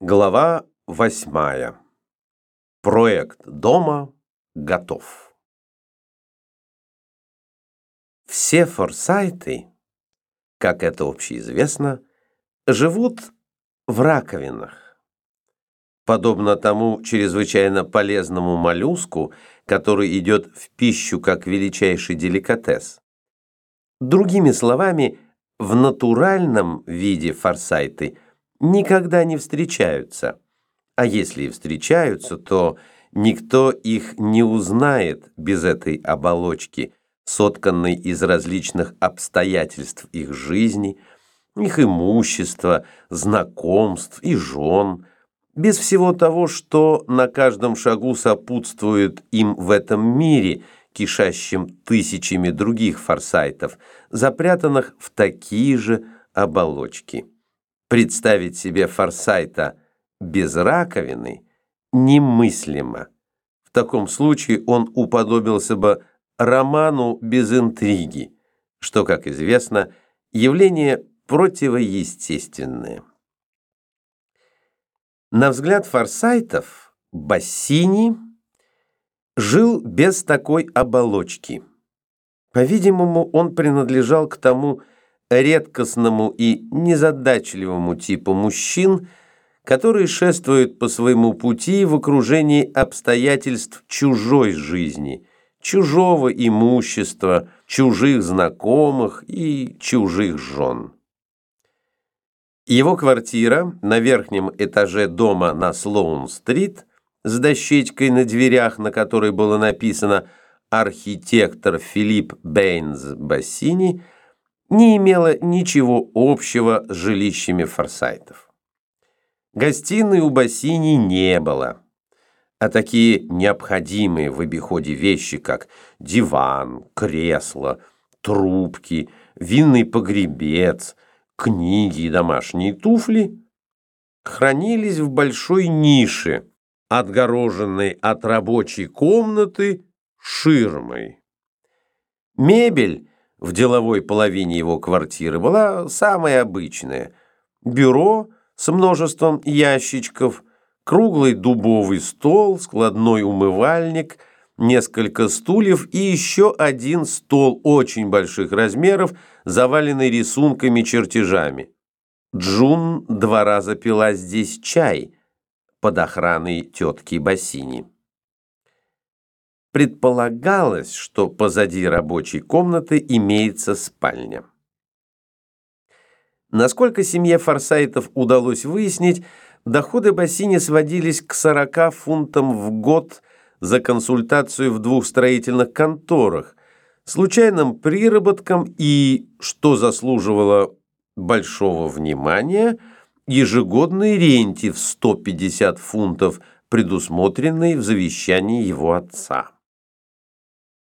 Глава восьмая. Проект дома готов. Все форсайты, как это общеизвестно, живут в раковинах. Подобно тому чрезвычайно полезному моллюску, который идет в пищу как величайший деликатес. Другими словами, в натуральном виде форсайты – никогда не встречаются. А если и встречаются, то никто их не узнает без этой оболочки, сотканной из различных обстоятельств их жизни, их имущества, знакомств и жен, без всего того, что на каждом шагу сопутствует им в этом мире, кишащим тысячами других форсайтов, запрятанных в такие же оболочки. Представить себе Форсайта без раковины немыслимо. В таком случае он уподобился бы роману без интриги, что, как известно, явление противоестественное. На взгляд Форсайтов, Бассини жил без такой оболочки. По-видимому, он принадлежал к тому редкостному и незадачливому типу мужчин, которые шествуют по своему пути в окружении обстоятельств чужой жизни, чужого имущества, чужих знакомых и чужих жен. Его квартира на верхнем этаже дома на Слоун-стрит с дощечкой на дверях, на которой было написано «Архитектор Филипп Бейнс Бассини» не имела ничего общего с жилищами форсайтов. Гостиной у Бассини не было, а такие необходимые в обиходе вещи, как диван, кресло, трубки, винный погребец, книги и домашние туфли, хранились в большой нише, отгороженной от рабочей комнаты ширмой. Мебель в деловой половине его квартиры была самая обычная. Бюро с множеством ящичков, круглый дубовый стол, складной умывальник, несколько стульев и еще один стол очень больших размеров, заваленный рисунками-чертежами. Джун два раза пила здесь чай под охраной тетки Бассини. Предполагалось, что позади рабочей комнаты имеется спальня. Насколько семье Форсайтов удалось выяснить, доходы Бассини сводились к 40 фунтам в год за консультацию в двух строительных конторах, случайным приработком и, что заслуживало большого внимания, ежегодной ренте в 150 фунтов, предусмотренной в завещании его отца.